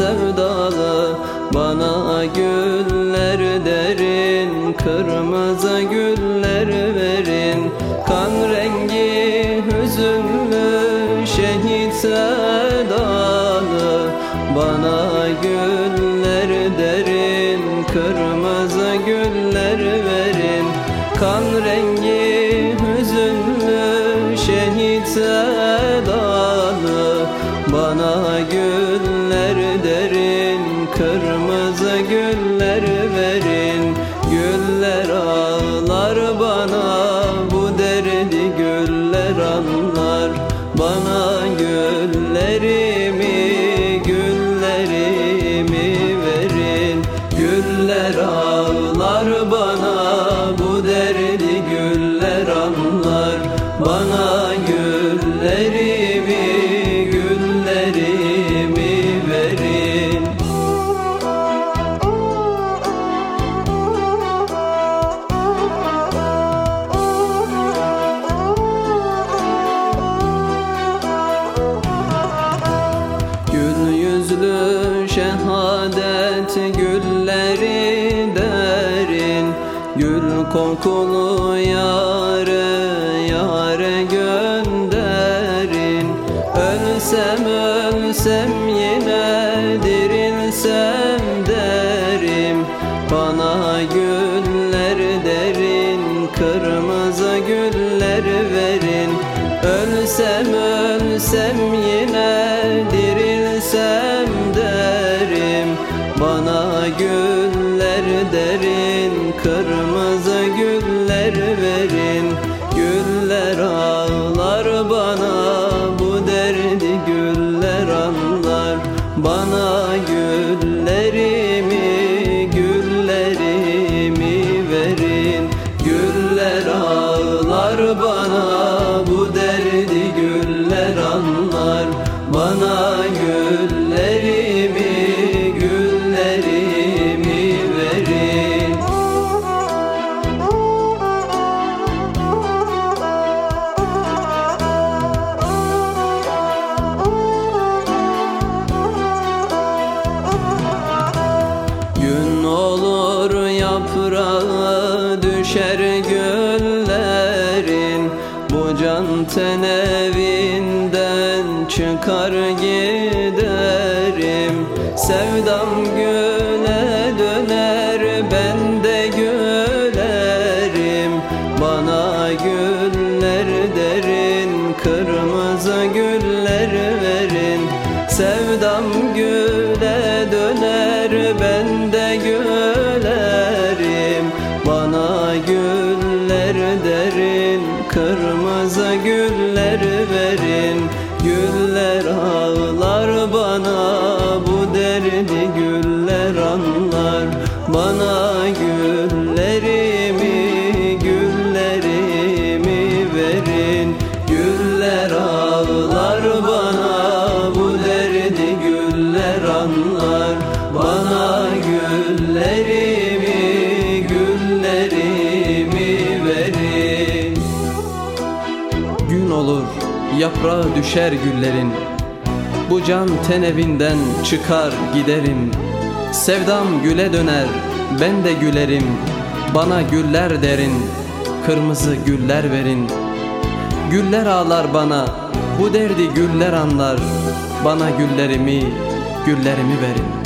sevdalı Bana güller derin Kırmızı güller verin. Kan rengi hüzünlü Şehit sedalı Bana güller derin Kırmızı güller verin. Kan rengi hüzünlü Şehit sedalı bana gül derin kırmızı güller verin. Güller ağlar bana. Bu derdi güller anlar Bana güllerimi güllerimi verin. Güller ağlar şehadet gülleri derin. Gül kokulu yare yare gönderin. Ölsem ölsem yine dirilsem derim. Bana güller derin kırmızı güller verin. Ölsem ölsem yine dirilsem güller derin kırmızı güller verin. Güller ağlar bana bu derdi güller anlar. Bana güllerimi güllerimi verin. Güller ağlar bana bu derdi güller anlar. Bana güllerimi yaprağı düşer güllerin Bu can ten evinden çıkar giderim. Sevdam güle döner ben de gülerim Bana güller derin kırmızı güller verin. Sevdam güle döner ben kırmızı güller verin Güller ağlar bana. Bu derdi güller anlar Bana olur yaprağı düşer güllerin. Bu can ten evinden çıkar giderim Sevdam güle döner ben de gülerim. Bana güller derin kırmızı güller verin. Güller ağlar bana bu derdi güller anlar. Bana güllerimi güllerimi verin